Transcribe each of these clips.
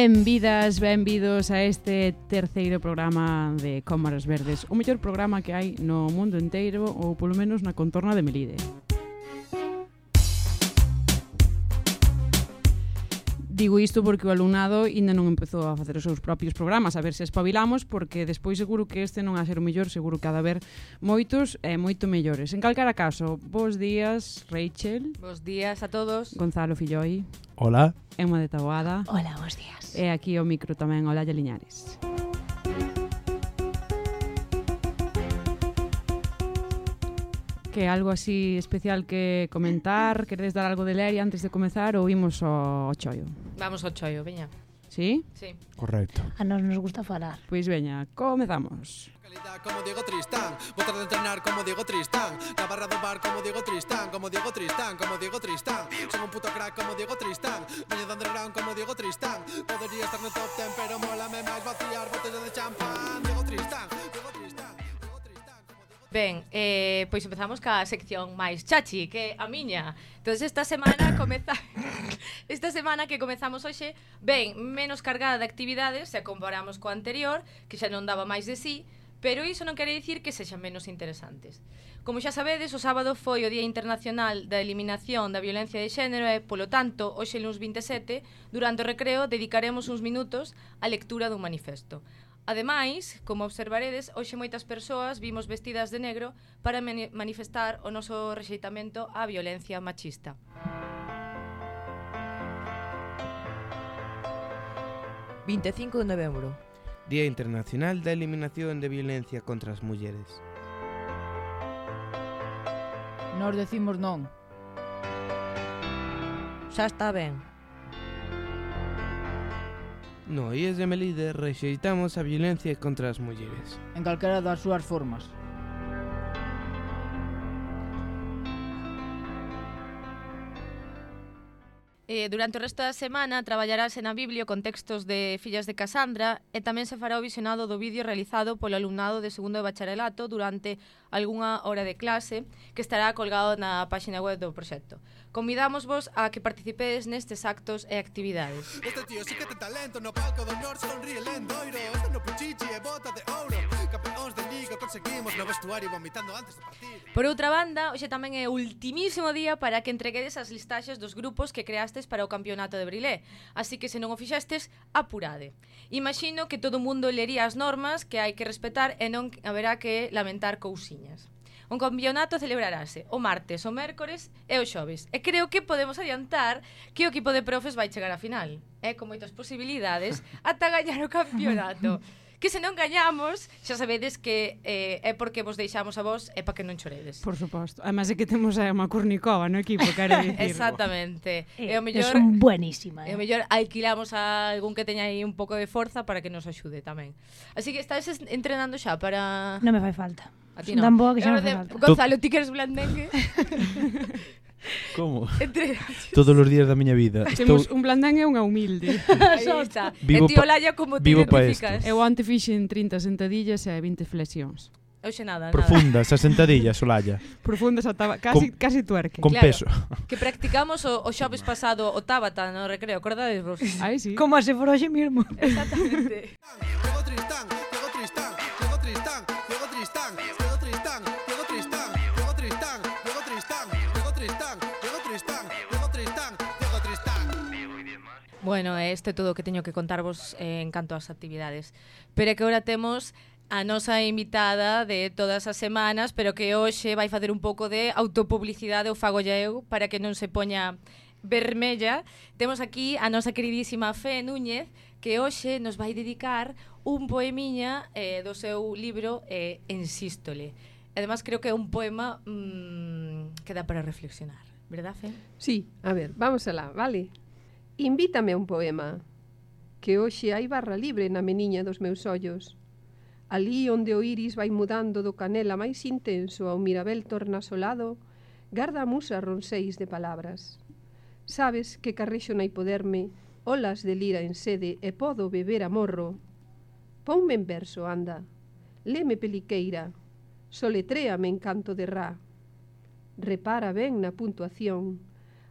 Benvidas, benvidos a este terceiro programa de Cómaras Verdes, o mellor programa que hai no mundo inteiro ou polo menos na contorna de Melide. Digo isto porque o alumnado ainda non empezou a facer os seus propios programas, a ver se espabilamos, porque despois seguro que este non a ser o mellor, seguro que ha de haber moitos e moito mellores. En calcara caso, bons días, Rachel. Bos días a todos. Gonzalo Filloi. Hola. Emma de Taboada. Hola, bons días. E aquí o micro tamén, Olalla Liñares. Hola. que algo así especial que comentar? Queredes dar algo de ler antes de comezar ou imos ao chollo? Vamos ao chollo, veña. Sí? Sí. Correcto. A nos nos gusta falar. Pois veña, comezamos. Como Diego Tristán, botar de entrenar como Diego Tristán, la barra do bar como Diego Tristán, como Diego Tristán, como Diego Tristán, son un puto crack como Diego Tristán, veño de underground como Diego Tristán, podería estar no top ten pero mola me máis vaciar botellas de champán, Diego Tristán, Ben, eh, pois empezamos ca sección máis chachi, que a miña. Entonces esta semana comeza... esta semana que comezamos hoxe, ben, menos cargada de actividades, se comparamos co anterior, que xa non daba máis de sí, pero iso non quere dicir que sexan menos interesantes. Como xa sabedes, o sábado foi o Día Internacional da Eliminación da Violencia de Xénero e, polo tanto, hoxe luns 27, durante o recreo, dedicaremos uns minutos á lectura dun manifesto. Ademais, como observaredes, hoxe moitas persoas vimos vestidas de negro para manifestar o noso rexeitamento á violencia machista. 25 de novembro. Día Internacional da Eliminación de Violencia contra as Mulleres. Nos decimos non. Xa está ben. No, IES de Melide rexeitamos a violencia contra as mulleres. En calquera das súas formas. Eh, durante o resto da semana traballarase na Biblio con textos de Fillas de Casandra e tamén se fará o visionado do vídeo realizado polo alumnado de segundo de bacharelato durante algunha hora de clase que estará colgado na páxina web do proxecto. Convidamos vos a que participedes nestes actos e actividades. Este tío sí que ten talento no palco do norte sonríe lendoiro Este no puchichi e bota de ouro Campeóns de liga conseguimos no vestuario vomitando antes de partir. Por outra banda, hoxe tamén é o ultimísimo día para que entreguedes as listaxes dos grupos que creastes para o campeonato de Brilé Así que se non o fixestes, apurade Imagino que todo o mundo lería as normas que hai que respetar e non haberá que lamentar cousiñas Un campeonato celebrarase o martes, o mércores e o xoves. E creo que podemos adiantar que o equipo de profes vai chegar á final. É eh? con moitas posibilidades ata gañar o campeonato. que se non gañamos, xa sabedes que eh, é porque vos deixamos a vos e para que non choredes. Por suposto. Además é que temos a Emma Kurnikova no equipo, quero dicir. Exactamente. Eh, e o mellor, son buenísima. Eh? E o eh. mellor alquilamos a algún que teña aí un pouco de forza para que nos axude tamén. Así que estás entrenando xa para... Non me fai falta. A ti no. boa que xa non fai falta. Gonzalo, ti queres blandengue? Como? Entre... Todos os días da miña vida. Temos Estou... un blandengue e unha humilde. Aí está. Vivo e ti olalla como ti identificas. Eu onte fixen 30 sentadillas e 20 flexións. Eu nada, nada, Profundas, nada. as sentadillas, Olalla. Profundas, o casi, con, casi tuerque. Con claro, peso. Que practicamos o, o xoves pasado o tábata no recreo, acordades vos? Aí sí. Como se for hoxe mesmo. Exactamente. Bueno, este é todo o que teño que contarvos eh, en canto ás actividades. Pero é que agora temos a nosa invitada de todas as semanas, pero que hoxe vai facer un pouco de autopublicidade o fago eu para que non se poña vermella. Temos aquí a nosa queridísima Fe Núñez, que hoxe nos vai dedicar un poemiña eh, do seu libro eh, Ensístole. Además, creo que é un poema mmm, que dá para reflexionar, verdad, Fe? Sí, a ver, vamos alá, vale? Invítame un poema que hoxe hai barra libre na meniña dos meus ollos. Alí onde o iris vai mudando do canela máis intenso ao mirabel tornasolado, garda a musa ronseis de palabras. Sabes que carrexo na hipoderme, olas de lira en sede e podo beber a morro. Ponme en verso, anda. Leme peliqueira. Soletréame en canto de ra. Repara ben na puntuación.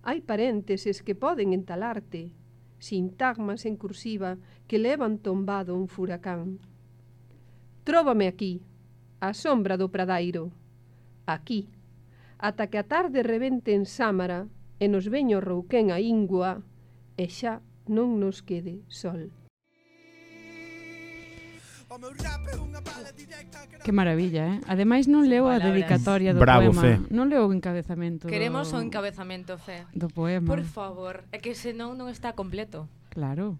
Hai parénteses que poden entalarte, sintagmas en cursiva que levan tombado un furacán. Tróbame aquí, a sombra do pradairo, aquí, ata que a tarde revente en Sámara e nos veño rouquén a íngua e xa non nos quede sol. Que maravilla, eh? Ademais non leo a dedicatoria do Bravo, poema. Fe. Non leo o encabezamento. Queremos do... o encabezamento, Fe. Do poema. Por favor, é que senón non está completo. Claro.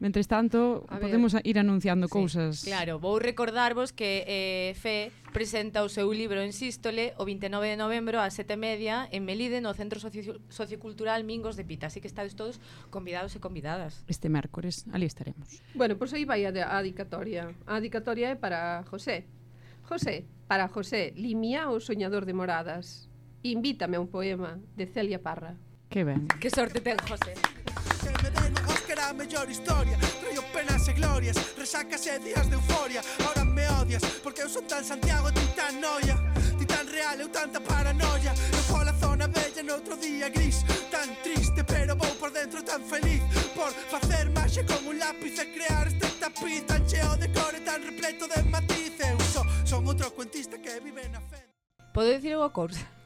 Mentres tanto, a podemos ir anunciando sí, cousas. Claro, vou recordarvos que eh, Fe presenta o seu libro en Sístole o 29 de novembro ás 7:30 en Melide no Centro Socio Sociocultural Mingos de Pita, así que estades todos convidados e convidadas. Este mércores ali estaremos. Bueno, pois pues aí vai a, a dicatoria. A dicatoria é para José. José, para José, Limia o soñador de moradas. Invítame a un poema de Celia Parra. Que ben. Que sorte ten José me den o Oscar a mellor historia. Traio penas e glorias, resacas e días de euforia. Ahora me odias, porque eu son tan Santiago, ti tan noia Ti tan real, eu tanta paranoia. Eu pola zona bella noutro día gris Tan triste, pero vou por dentro tan feliz. Por facer marxe con un lápiz e crear este tapiz Tan cheo de core, tan repleto de matiz Eu so, son outro cuentista que vive na fe Podo dicir unha cousa?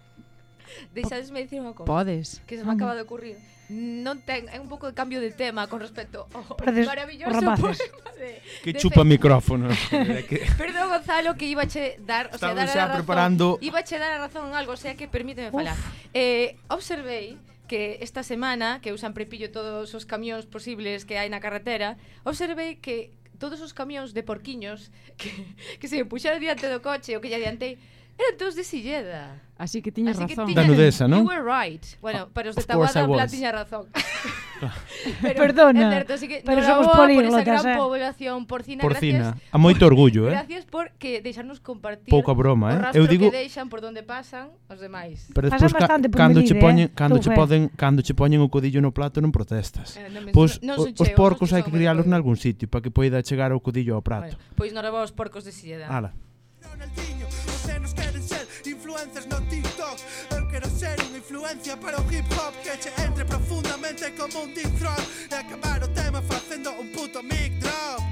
deixadesme dicir unha cosa. Podes. Que se me ah, acaba de ocurrir. Non ten, é un pouco de cambio de tema con respecto ao Perdes, maravilloso rapaces. poema de, Que de chupa fe... micrófonos. que... Perdón, Gonzalo, que iba che dar, o sea, Estamos dar a razón. Preparando... Iba che dar a razón en algo, o sea que permíteme Uf. falar. Eh, observei que esta semana, que usan prepillo todos os camións posibles que hai na carretera, observei que todos os camións de porquiños que, que se puxaron diante do coche o que lle adiantei Era todos de Silleda. Así que tiñas Así razón. Que tiña, nudeza, non? You were right. Bueno, para os de Tabada, en plan, tiña razón. pero, Perdona. É certo, así que pero no somos políglotas, por esa gran eh? población porcina. Porcina. Gracias, a moito orgullo, eh? Gracias por que deixarnos compartir Pouca broma, eh? rastro Eu digo... que deixan por donde pasan os demais. Pero despois, pasan bastante por cando che eh, poñen, eh? cando che poden, cando che poñen o codillo no plato non protestas. Eh, non pois non o, os porcos hai que criálos nalgún sitio para que poida chegar o codillo ao prato. Bueno, pois non os porcos de Silleda. Ala influencers no TikTok Eu quero ser unha influencia para o hip hop Que che entre profundamente como un deep throat E acabar o tema facendo un puto mic drop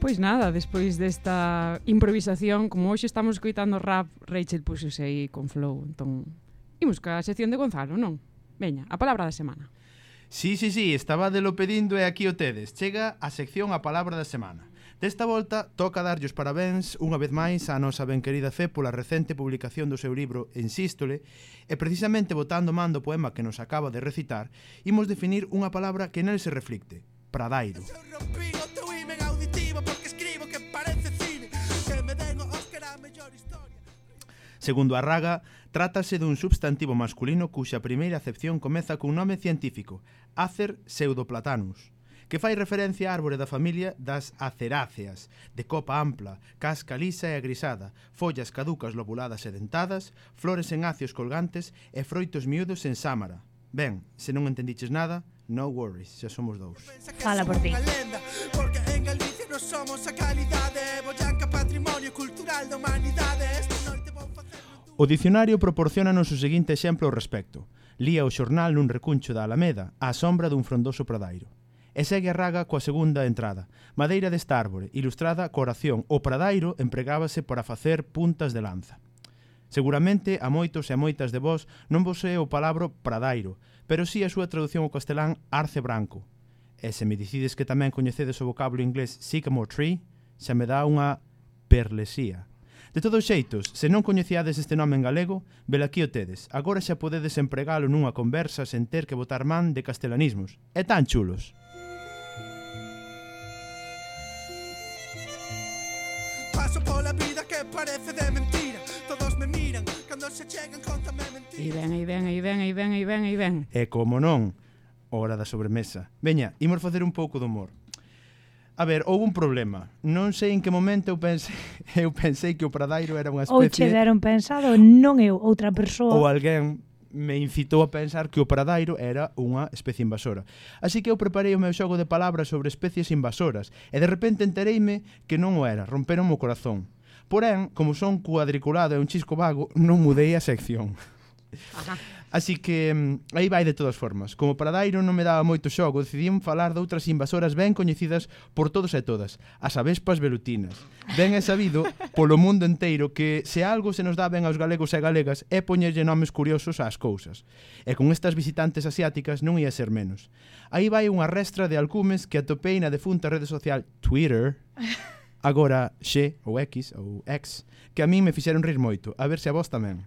Pois nada, despois desta improvisación, como hoxe estamos escoitando rap, Rachel puxose aí con flow, entón imos ca sección de Gonzalo, non? Veña, a palabra da semana. Sí, sí, sí, estaba de lo pedindo e aquí o tedes. Chega a sección a palabra da semana. Desta volta, toca darlle os parabéns unha vez máis á nosa ben querida Fe pola recente publicación do seu libro Ensístole e precisamente botando man do poema que nos acaba de recitar, imos definir unha palabra que nel se reflicte, pradairo. Segundo a raga, Trátase dun substantivo masculino cuxa primeira acepción comeza cun nome científico, Acer pseudoplatanus, que fai referencia á árbore da familia das aceráceas, de copa ampla, casca lisa e agrisada, follas caducas lobuladas e dentadas, flores en acios colgantes e froitos miúdos en sámara. Ben, se non entendiches nada, no worries, xa somos dous. Fala por ti. Porque en Galicia non somos a calidade, boyanca patrimonio cultural da humanidade. O dicionario proporcionanos o seguinte exemplo ao respecto. Lía o xornal nun recuncho da Alameda, á sombra dun frondoso pradairo. E segue a raga coa segunda entrada. Madeira desta árbore, ilustrada coa oración O pradairo empregábase para facer puntas de lanza. Seguramente a moitos e a moitas de vós non vos é o palabro pradairo, pero si sí a súa traducción ao castelán arce branco. E se me dicides que tamén coñecedes o vocablo inglés sycamore tree, se me dá unha perlesía. De todos xeitos, se non coñecíades este nome en galego, vela aquí o tedes. Agora xa podedes empregalo nunha conversa sen ter que botar man de castelanismos. É tan chulos. Paso pola vida que parece de mentira Todos me miran, cando se chegan contame mentira E ben, e ben, e ben, e ben, e ben, e ben E como non, hora da sobremesa Veña, imos facer un pouco de humor A ver, houve un problema. Non sei en que momento eu pensei, eu pensei que o Pradairo era unha especie... Ou che deron pensado, non eu, outra persoa. Ou alguén me incitou a pensar que o Pradairo era unha especie invasora. Así que eu preparei o meu xogo de palabras sobre especies invasoras e de repente entereime que non o era, romperon o corazón. Porén, como son cuadriculado e un chisco vago, non mudei a sección. Ajá. Así que mm, aí vai de todas formas. Como para Dairo non me daba moito xogo, decidín falar de outras invasoras ben coñecidas por todos e todas, as avespas velutinas. Ben é sabido polo mundo enteiro que se algo se nos dá ben aos galegos e galegas é poñerlle nomes curiosos ás cousas. E con estas visitantes asiáticas non ia ser menos. Aí vai unha restra de alcumes que atopei na defunta rede social Twitter, agora X ou X ou X, que a min me fixeron rir moito, a ver se a vos tamén.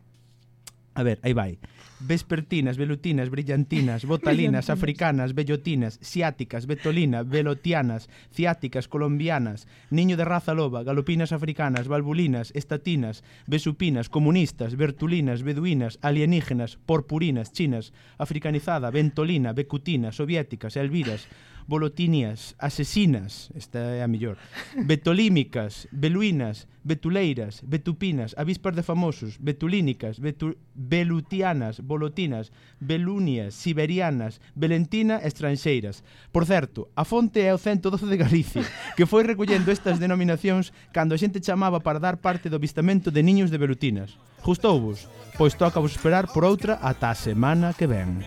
A ver, aí vai vespertinas, velutinas, brillantinas, botalinas, africanas, bellotinas, siáticas, betolina, velotianas, ciáticas, colombianas, niño de raza loba, galopinas africanas, valvulinas, estatinas, vesupinas, comunistas, bertulinas, beduinas, alienígenas, porpurinas, chinas, africanizada, ventolina, becutina, soviéticas, elviras, bolotinias, asesinas, esta é a mellor, betolímicas, beluinas, betuleiras, betupinas, avispas de famosos, betulínicas, betu, belutianas, bolotinas, belunias, siberianas, valentina, e estranxeiras. Por certo, a fonte é o 112 de Galicia, que foi recollendo estas denominacións cando a xente chamaba para dar parte do avistamento de niños de belutinas. Gustouvos? Pois toca vos esperar por outra ata a semana que ven.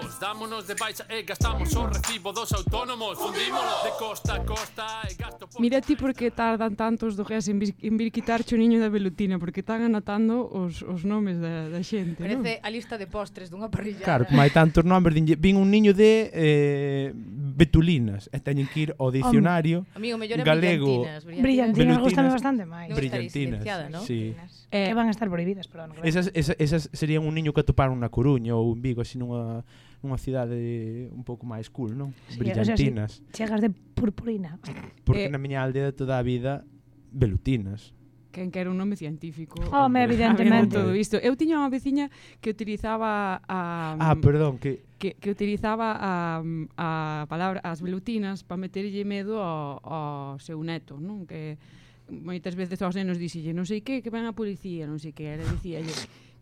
Vamos, dámonos de baixa. E gastamos o recibo dos autónomos. Fundímolo de costa a costa e gasto por... Mira ti por que tardan tantos do GES en vir, en vir quitarche o niño da velutina Porque están anotando os, os nomes da, da xente Parece a lista de postres dunha parrillada. Claro, como hai tantos nomes Vin un niño de eh, betulinas e teñen que ir ao dicionario Hom. Amigo, mellor galego. Brillantinas, brillantinas gustame bastante máis. Brillantinas, ¿no? sí. Eh, que van a estar prohibidas, pero non esas, esas, esas serían un niño que atoparon na Coruña ou en Vigo, así nunha nunha cidade un pouco máis cool, non? Sí, Brillantinas. O sea, si chegas de purpurina. Porque eh, na miña aldea de toda a vida velutinas quen que era un nome científico. Home, oh, evidentemente. Todo isto. Eu tiña unha veciña que utilizaba a... Ah, mm, perdón, que que, que utilizaba a, a palabra as velutinas para meterlle medo ao, ao seu neto, non? Que moitas veces aos nenos dixille non sei que, que ven a policía, non sei que, era dicíalle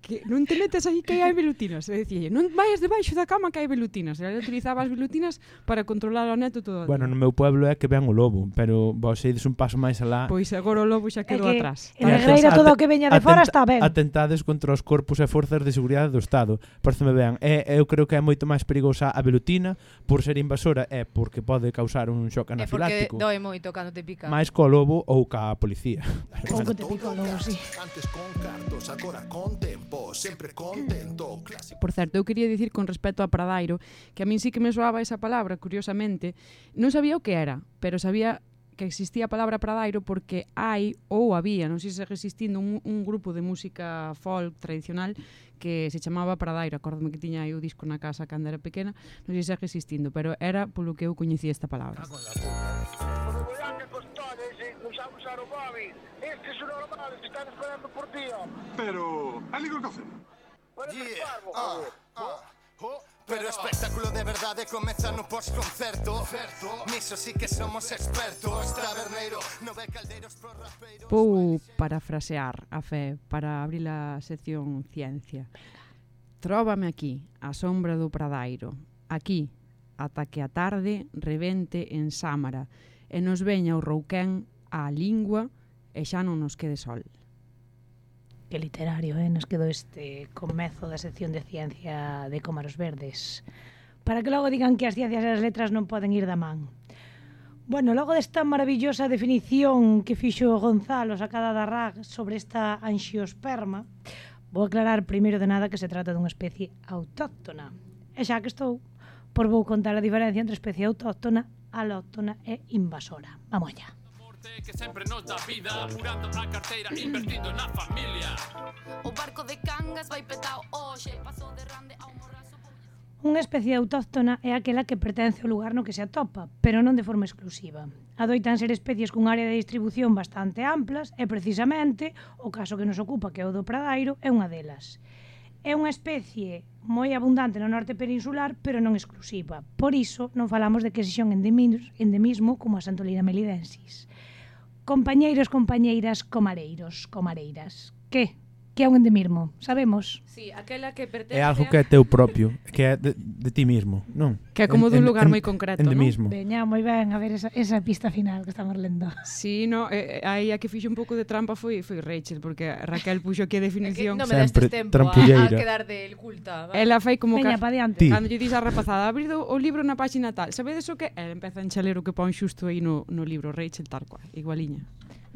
que non te metas aí que hai velutinas. E dicía, non vayas debaixo da cama que hai velutinas. E utilizaba as velutinas para controlar o neto todo. Bueno, no meu pueblo é que vean o lobo, pero vos ides un paso máis alá. Pois agora o lobo xa quedou é que, atrás. En Negreira todo o que veña de fora está ben. Atentades contra os corpos e forzas de seguridade do Estado. Por me vean, é, eu creo que é moito máis perigosa a velutina por ser invasora e porque pode causar un xoque anafiláctico. É porque doe moito cando te pica. Máis co lobo ou ca policía. Pouco te pica o lobo, sí. Antes con cartos, agora con tempo tempo, sempre contento. Por certo, eu quería dicir con respecto a Pradairo, que a min sí que me soaba esa palabra, curiosamente. Non sabía o que era, pero sabía que existía a palabra Pradairo porque hai ou había, non sei se existindo un, un grupo de música folk tradicional que se chamaba Pradairo, acórdame que tiña aí o disco na casa cando era pequena, non sei se existindo, pero era polo que eu coñecía esta palabra. Cago en la puta sono normali, ci stanno por Dio. Pero, alí con café. Yeah. Ah, ah. Oh, oh pero o espectáculo de verdade comeza no postconcerto Niso sí que somos expertos Taberneiro, nove caldeiros pro rapeiros Pou parafrasear a fe para abrir a sección ciencia. Tróbame aquí, a sombra do Pradairo. Aquí, ata que a tarde revente en Sámara. E nos veña o rouquén á lingua e xa non nos quede sol. Que literario, eh? nos quedou este comezo da sección de ciencia de Comaros Verdes. Para que logo digan que as ciencias e as letras non poden ir da man. Bueno, logo desta maravillosa definición que fixo Gonzalo sacada da RAG sobre esta anxiosperma, vou aclarar primeiro de nada que se trata dunha especie autóctona. E xa que estou, por vou contar a diferencia entre especie autóctona, alóctona e invasora. Vamos allá sorte que sempre nos dá vida Apurando a carteira, invertindo na familia O barco de Cangas vai petao hoxe Paso de rande ao morrazo Unha especie autóctona é aquela que pertence ao lugar no que se atopa, pero non de forma exclusiva. Adoitan ser especies cun área de distribución bastante amplas e precisamente o caso que nos ocupa que é o do Pradairo é unha delas. É unha especie moi abundante no norte peninsular, pero non exclusiva. Por iso non falamos de que sexan endemismo como a Santolina melidensis. Compañeiros, compañeiras, comareiros, comareiras, que? que é un endemismo, sabemos. Sí, aquela que pertence É algo que é teu propio, que é de, de ti mismo, non? Que é como en, dun lugar en, moi concreto, endemismo. non? Veña, moi ben, a ver esa, esa pista final que estamos lendo. Sí, no, eh, eh, aí a que fixo un pouco de trampa foi foi Rachel, porque Raquel puxo aquí a definición. É que non me Sempre tempo a, a quedar del culta. Vale? Ela fai como Veña, pa diante. Cando lle dis a rapazada, abrido o libro na páxina tal. Sabedes o que? Ela empeza a enxaler o que pon xusto aí no, no libro Rachel tal cual, igualiña.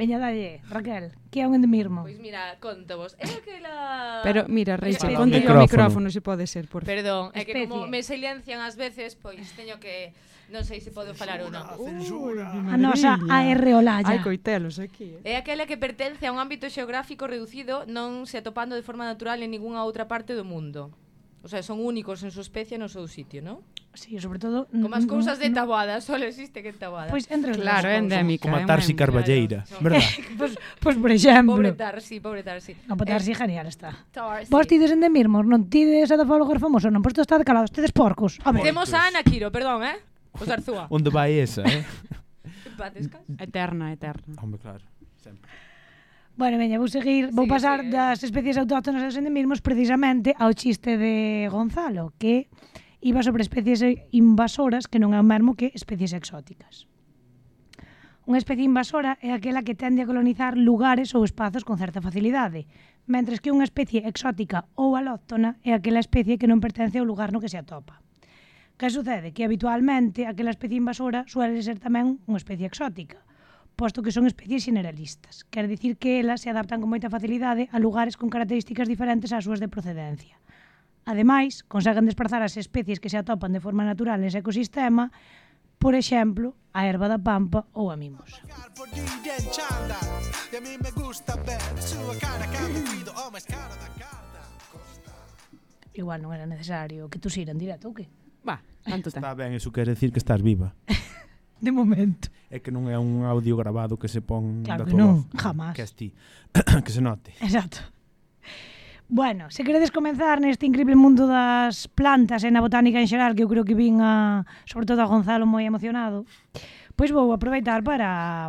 Veña, dalle, Raquel, que é un endemismo? Pois mira, contovos. É aquela... Pero mira, Reixa, conte o micrófono se pode ser, por Perdón, é que como me silencian ás veces, pois teño que... Non sei se podo falar ou non. Censura, a nosa AR Olalla. Hai coitelos aquí. Eh? É aquela que pertence a un ámbito xeográfico reducido non se atopando de forma natural en ningunha outra parte do mundo. O sea, son únicos en súa especie no seu sitio, non? Sí, sobre todo... Como as cousas de Taboada, só existe que en Taboada. Pois pues, entre Claro, é endémica. Como a Tarsi Carballeira, claro, verdad? pois, pois, por exemplo. Pobre Tarsi, pobre Tarsi. Non, pois eh, Tarsi eh, genial está. Tarsi. Vos tides endemismos, non tides adafólogos famosos, non, pois está decalado, tedes porcos. A ver. Temos a Ana Quiro, perdón, eh? O Arzúa. Onde vai esa, eh? eterna, eterna. Hombre, claro, sempre. Bueno, veña, vou seguir, vou sí, pasar sí, eh? das especies autóctonas aos endemismos precisamente ao chiste de Gonzalo, que iba sobre especies invasoras que non é o mesmo que especies exóticas. Unha especie invasora é aquela que tende a colonizar lugares ou espazos con certa facilidade, mentres que unha especie exótica ou alóctona é aquela especie que non pertence ao lugar no que se atopa. Que sucede? Que habitualmente aquela especie invasora suele ser tamén unha especie exótica, posto que son especies generalistas, quer dicir que elas se adaptan con moita facilidade a lugares con características diferentes ás súas de procedencia, Ademais, conseguen desplazar as especies que se atopan de forma natural nese ecosistema, por exemplo, a erva da pampa ou a mimosa. Igual non era necesario que tú siran directo ou que? Va, tanto está. Está ben, iso quer decir que estás viva. de momento. É que non é un audio grabado que se pon claro da tua que non, voz, jamás. Que, ti, que se note. Exacto. Bueno, se queredes comenzar neste increíble mundo das plantas e na botánica en xeral, que eu creo que vin a, sobre todo a Gonzalo moi emocionado, pois vou aproveitar para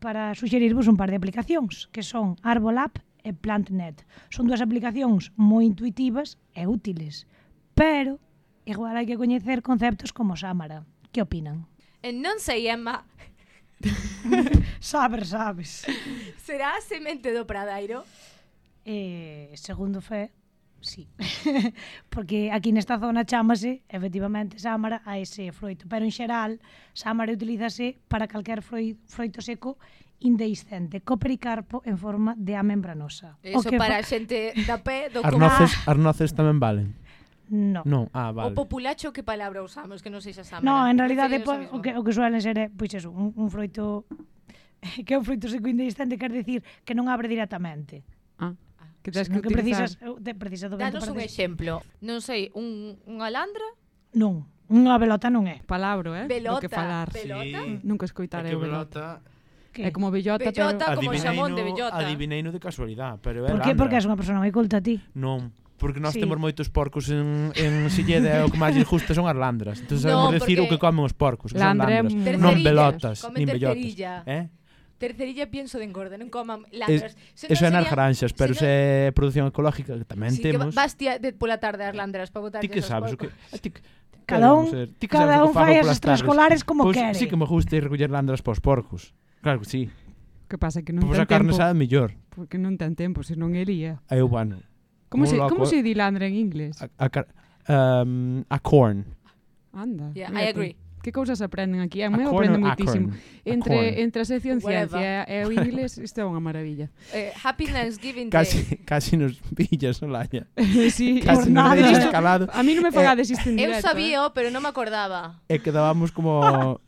para suxerirvos un par de aplicacións, que son Arbolab e PlantNet. Son dúas aplicacións moi intuitivas e útiles, pero igual hai que coñecer conceptos como Samara. Que opinan? E non sei, Emma. Saber, sabes. Será a semente do Pradairo? Eh, segundo Fe, sí. Porque aquí nesta zona chamase, efectivamente, sámara a ese froito. Pero en xeral, sámara utilízase para calquer froito seco indeiscente, co pericarpo en forma de a membranosa. Eso o que para a xente da pé do As noces, as noces tamén valen. No. no. Ah, vale. O populacho que palabra usamos, que non sei xa sámara. No, en realidade po, o, que, o que suelen ser é, pois eso, un, un froito que é un froito seco indeiscente, quer decir que non abre directamente. Ah que tens que, que precisas, de, precisas do vento Danos un exemplo. Non sei, un, unha landra? Non, unha velota non é. Palabro, eh? Velota. Do que falar. Velota? Sí. Nunca escoitarei velota. Que? É como bellota, bellota pero... como xamón de bellota. Adivineino de casualidade, pero é Por que? Porque és unha persona moi culta ti. Non, porque nós sí. temos moitos porcos en, en Silleda e o que máis justo son as landras. Entón sabemos no, decir o que comen os porcos, que Landre... son landras. Non velotas, nin bellotas. Eh? terceirilla pienso de engorda, non coman landras. Eso é nas granxas, pero senón... se é produción ecológica que tamén sí, temos. Que vas tía de, pola tarde as landras para botar. Ti que sabes o que a ti cada un ti que cada un fai as extraescolares como pois pues, quere. Si sí que me gusta ir recoller landras pos porcos. Claro que sí. Que pasa que non pues ten tempo. Pois a carne sabe mellor. Porque non ten tempo, senón iría. Eu bueno. Como se como se di landra en inglés? A, a, um, a corn. Anda. Yeah, I agree que cousas aprenden aquí? A mí eu aprendo moitísimo. Entre, entre a sección ciencia e o inglés, isto é unha maravilla. Eh, happy Thanksgiving Day. Casi, casi nos pillas, Olaya. sí, casi por nada. Nos calado. A mí non me fagades eh, isto en directo. Eu sabía, eh. pero non me acordaba. E eh, quedábamos como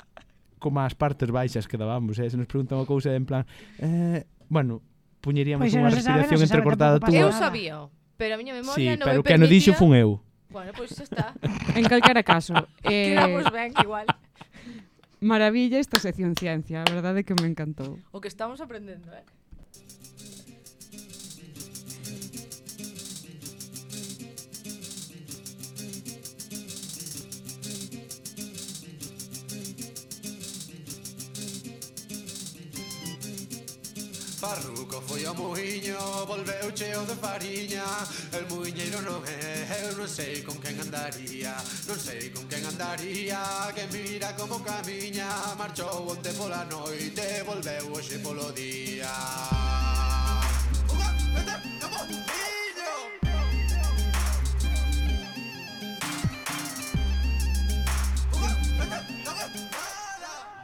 como as partes baixas que dábamos, eh? se nos preguntan unha cousa en plan, eh, bueno, puñeríamos pois unha respiración entrecortada. Tú... Eu sabía, pero a miña memoria sí, non me permitía... Sí, pero que non dixo fun eu. Bueno, pois pues está. En calquera caso. eh... Quedamos ben, igual. Maravilla esta sección ciencia, a verdade que me encantou. O que estamos aprendendo, eh? Farruco foi ao muiño, volveu cheo de fariña. El muiñeiro non é, eu non sei con quen andaría Non sei con quen andaría, que mira como camiña. Marchou onte pola noite, volveu hoxe polo día.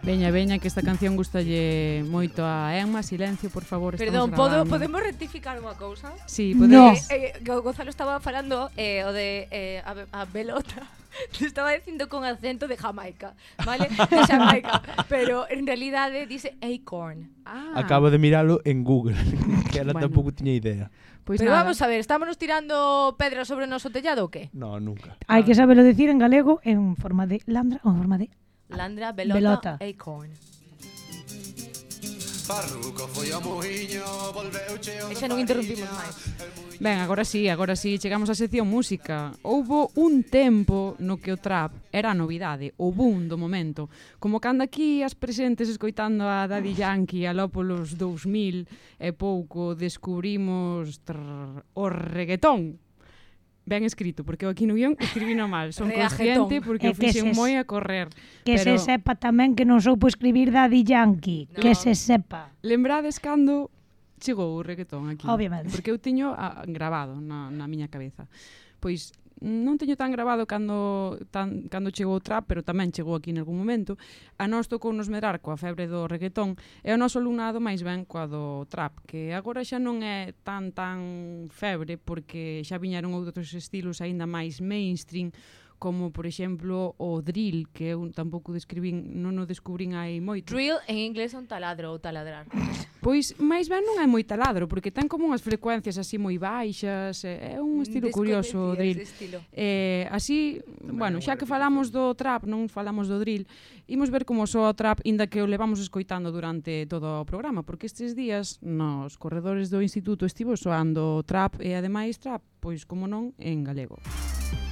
Veña, veña, que esta canción gustalle moito a Emma. Silencio, por favor, Perdón, podo, podemos rectificar unha cousa? Sí, podemos. No. Eh, eh, Gonzalo estaba falando eh, o de eh, a, a Belota. Te estaba dicindo con acento de Jamaica, vale? De Jamaica. Pero en realidade dice acorn. Ah. Acabo de miralo en Google, que ela bueno. tampouco tiña idea. Pois pues Pero nada. vamos a ver, estámonos tirando pedras sobre o noso tellado ou que? No, nunca. Hai que saberlo decir en galego en forma de landra ou en forma de Landra Belota, Belota. Acorn. Farruco foi ao moinho, volveu cheo E xa non interrumpimos máis. Ben, agora sí, agora sí, chegamos á sección música. Houbo un tempo no que o trap era a novidade, o boom do momento. Como cando aquí as presentes escoitando a Daddy Yankee a Lópolos 2000 e pouco descubrimos trrr, o reggaetón ben escrito, porque eu aquí no guión escribino mal, son consciente porque eu Eh, que fixen ses- moi a correr. Que se sepa tamén que non soupo escribir Daddy Yankee. No. Que se sepa. lembrades cando chegou o reggaetón aquí? Obviamente. Porque eu tiño a, ah, grabado na, na miña cabeza. Pois non teño tan grabado cando, tan, cando chegou o trap, pero tamén chegou aquí en algún momento, a nós tocou nos medrar coa febre do reggaetón e o noso alumnado máis ben coa do trap, que agora xa non é tan tan febre porque xa viñeron outros estilos aínda máis mainstream, como por exemplo o drill, que eu tampouco describín, non o descubrín hai moito. Drill en inglés é un taladro ou taladrar. Pois máis ben non é moi taladro, porque ten como unhas frecuencias así moi baixas, é un estilo curioso o drill. Estilo. Eh, así, bueno, xa que falamos do trap, non falamos do drill, imos ver como soa o trap, inda que o levamos escoitando durante todo o programa, porque estes días nos corredores do instituto estivo soando trap e ademais trap, pois como non, en galego. Música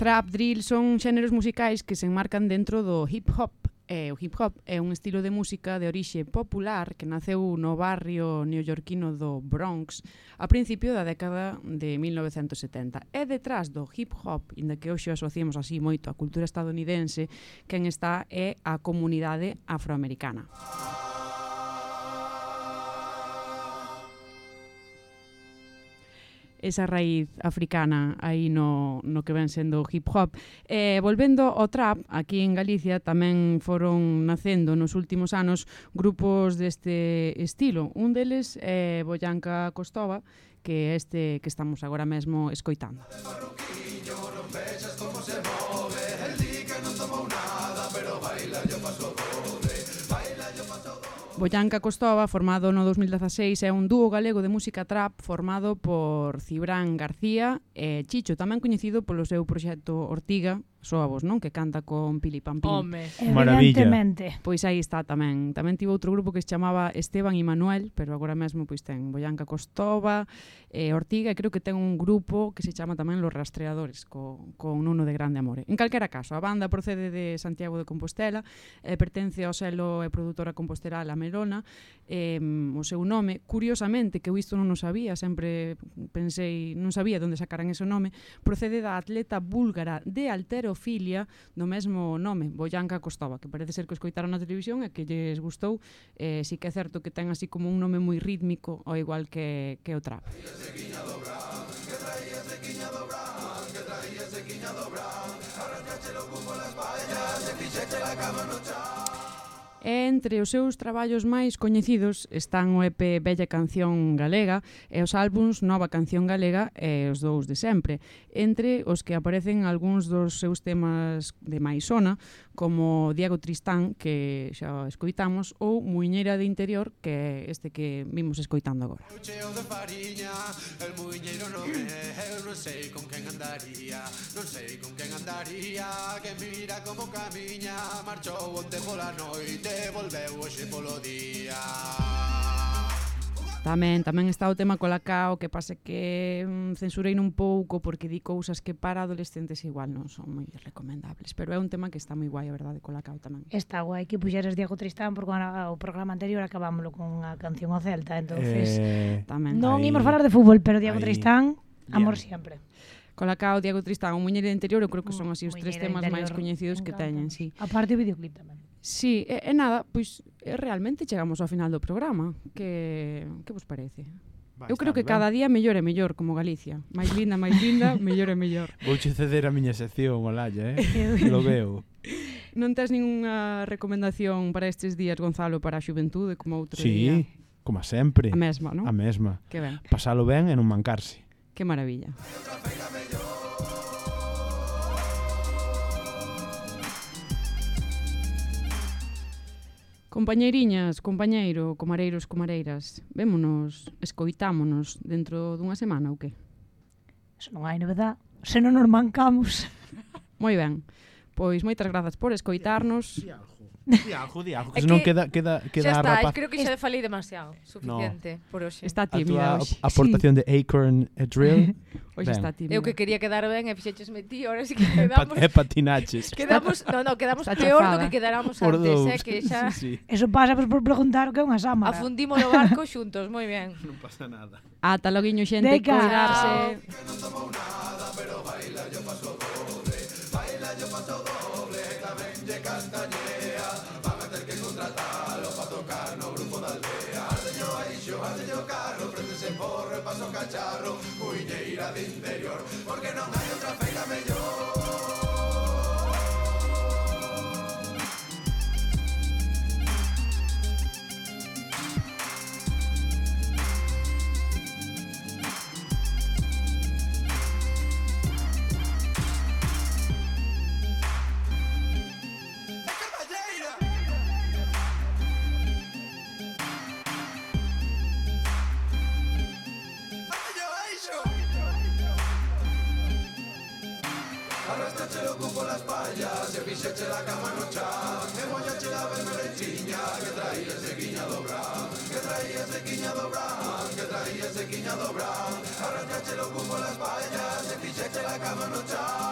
Trap, drill son xéneros musicais que se enmarcan dentro do hip hop. Eh, o hip hop é un estilo de música de orixe popular que naceu no barrio neoyorquino do Bronx a principio da década de 1970. É detrás do hip hop, inda que hoxe asociamos así moito a cultura estadounidense, quen está é a comunidade afroamericana. Música esa raíz africana aí no, no que ven sendo o hip hop. Eh, volvendo ao trap, aquí en Galicia tamén foron nacendo nos últimos anos grupos deste estilo. Un deles é eh, Boyanca Costova, que é este que estamos agora mesmo escoitando. Como se move, el día que nada, pero baila yo paso por Boyanca Costova, formado no 2016, é un dúo galego de música trap formado por Cibrán García e Chicho, tamén coñecido polo seu proxecto Ortiga, soabos, non? Que canta con Pili Pampín. Home, evidentemente. Pois aí está tamén. Tamén tivo outro grupo que se chamaba Esteban e Manuel, pero agora mesmo pois ten Boyanca Costova, eh, Ortiga, e creo que ten un grupo que se chama tamén Los Rastreadores, co, con Nuno de Grande Amore. En calquera caso, a banda procede de Santiago de Compostela, eh, pertence ao selo e produtora compostera La Melona, eh, o seu nome, curiosamente, que eu isto non o sabía, sempre pensei, non sabía onde sacaran ese nome, procede da atleta búlgara de Alter Ofilia do mesmo nome, Boyanca Costova, que parece ser que escoitaron na televisión e que lles gustou, eh, si que é certo que ten así como un nome moi rítmico, ao igual que, que o trap. Que E entre os seus traballos máis coñecidos están o EP Bella Canción Galega e os álbums Nova Canción Galega e os dous de sempre, entre os que aparecen algúns dos seus temas de máis sona, como Diego Tristán, que xa escoitamos, ou Muiñeira de Interior, que é este que vimos escoitando agora. O cheo de fariña, el muiñeiro non é, eu non sei con quen andaría, non sei con quen andaría, que mira como camiña, marchou onte pola noite, volveu hoxe polo día. Tamén, tamén está o tema colacao que pase que mm, censurei un pouco porque di cousas que para adolescentes igual non son moi recomendables, pero é un tema que está moi guai, a verdade, colacao tamén. Está guai que puxeras Diego Tristán porque o programa anterior acabámoslo con a canción ao Celta, entonces eh, tamén. Non aí, imos falar de fútbol, pero Diego aí, Tristán, amor yeah. siempre. Colacao, Diego Tristán, o Muñeira de Interior, eu creo que son así os tres temas máis coñecidos que teñen, sí. A parte o videoclip tamén. Sí, e, e nada, pois eh, realmente chegamos ao final do programa. Que, que vos parece? Vai, Eu creo que ben. cada día mellor e mellor como Galicia. Máis linda, máis linda, mellor e mellor. Vouche ceder a miña sección, olalla, eh? Lo veo. Non tes ningunha recomendación para estes días, Gonzalo, para a xuventude como outro sí, día? Sí, como sempre. A mesma, non? A mesma. Que ben. Pasalo ben e non mancarse. Que maravilla. Compañeiriñas, compañeiro, comareiros, comareiras, vémonos, escoitámonos dentro dunha semana ou que? Se non hai novedad, se non nos mancamos. Moi ben, pois moitas grazas por escoitarnos. Di algo, di algo, que, que non queda, queda, queda xa está, rapaz. creo que xa falei demasiado, suficiente no. por hoxe. Está tímida hoxe. A aportación sí. de Acorn e Drill. hoxe está tímida. Eu que quería quedar ben e fixechesme ti, ahora sí que quedamos... e patinaches. Quedamos, no, no, quedamos está peor chafada. do que quedáramos por antes, eh, dous. eh, que xa... Sí, sí. Eso pasa pues, por preguntar o que é unha sámara. Afundimos o barco xuntos, moi ben. Non pasa nada. Ata loguiño xente, cuidarse. Que non tomou nada, pero baila, yo paso cacharro, cuineira de interior, porque non hai outra feita mellor. la cama no está, que voy a tirar a merenchiña, que traía ese quiña dobra, que traía ese quiña dobra, que traía ese quiña dobra, ahora ya se lo ocupo se ficha que la cama no está.